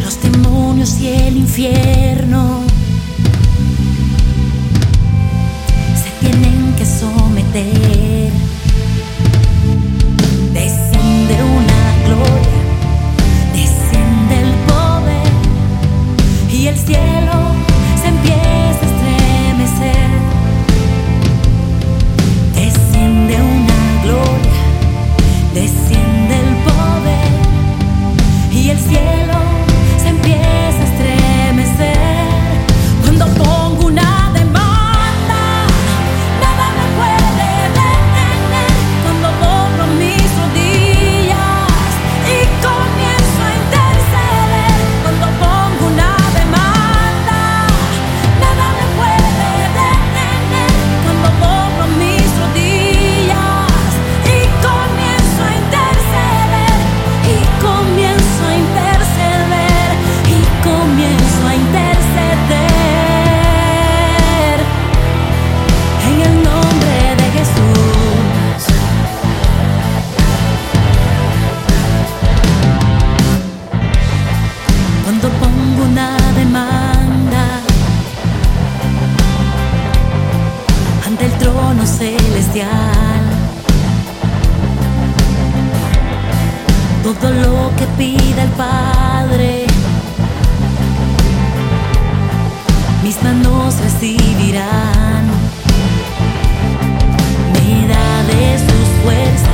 Los demonios y el infierno. celestial. Todo lo que pida el Padre, mis manos recibirán. Me de sus fuerzas.